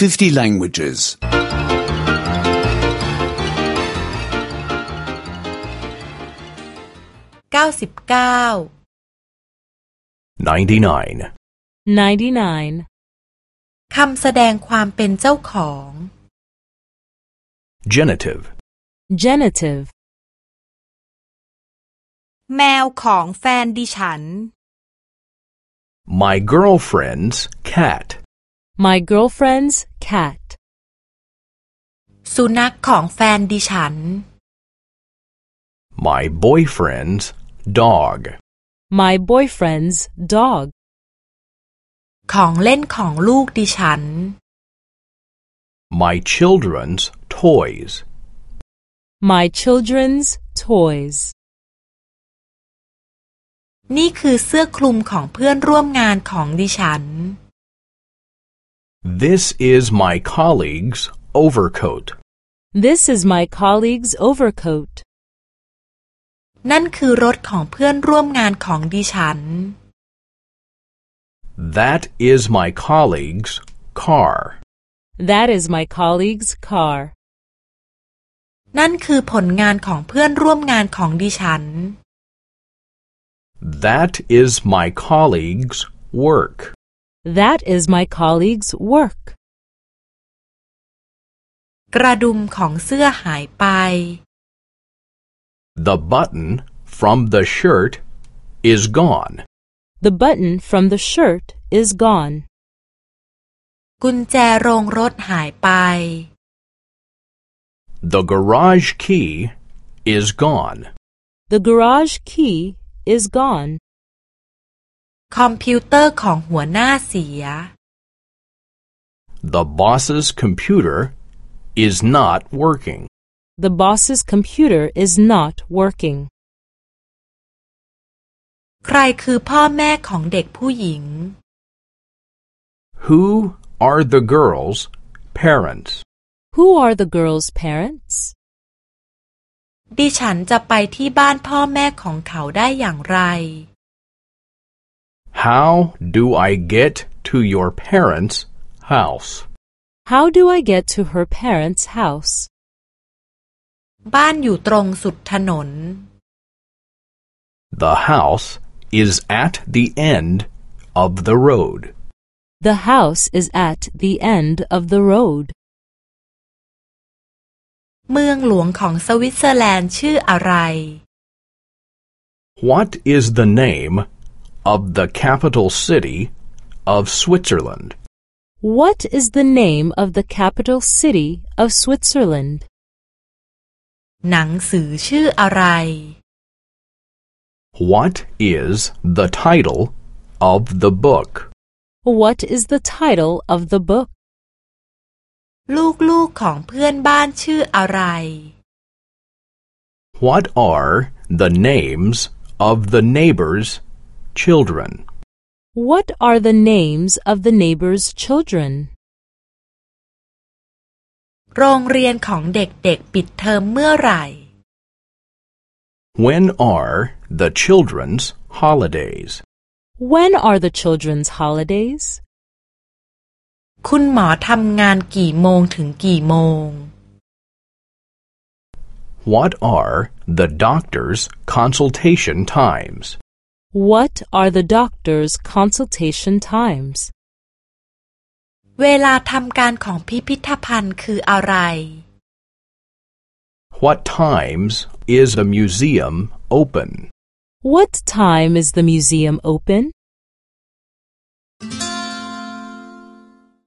50 languages. 99 99. 99. คำแสดงความเป็นเจ้าของ Genitive. Genitive. แมวของแฟนดิฉัน My girlfriend's cat. My girlfriend's cat. สุนัขของแฟนดิฉัน My boyfriend's dog. My boyfriend's dog. ของเล่นของลูกดิฉัน My children's toys. My children's toys. นี่คือเสื้อคลุมของเพื่อนร่วมงานของดิฉัน This is my colleague's overcoat. This is my colleague's overcoat. นั่นคือรถของเพื่อนร่วมงานของดิฉัน That is my colleague's car. That is my colleague's car. นั่นคือผลงานของเพื่อนร่วมงานของดิฉัน That is my colleague's work. That is my colleague's work. กระดุมของเสื้อหายไป The button from the shirt is gone. The button from the shirt is gone. กุญแจโรงรถหายไป The garage key is gone. The garage key is gone. คอมพิวเตอร์ของหัวหน้าเสีย The boss's computer is not working. The boss's computer is not working. ใครคือพ่อแม่ของเด็กผู้หญิง Who are the girl's parents? Who are the girl's parents? ดิฉันจะไปที่บ้านพ่อแม่ของเขาได้อย่างไร How do I get to your parents' house? How do I get to her parents' house? บ้านอยู่ตรงสุดถนน The house is at the end of the road. The house is at the end of the road. เมืองหลวงของสวิตเซอร์แลนด์ชื่ออะไร What is the name of the capital city of Switzerland? What is the name of the capital city of Switzerland? หนังสือชื่ออะไร What is the title of the book? What is the title of the book? ลูกๆของเพื่อนบ้านชื่ออะไร What are the names of the neighbors' children? What are the names of the neighbor's children? โรงเรียนของเด็กๆปิดเทอมเมื่อไหร่ When are the children's holidays? When are the children's holidays? คุณหมอทำงานกี่โมงถึงกี่โมง What are the doctor's consultation times? What are the doctor's consultation times? เวลาทำการของพิพิธภัณฑ์คืออะไร What times is a museum open? What time is the museum open?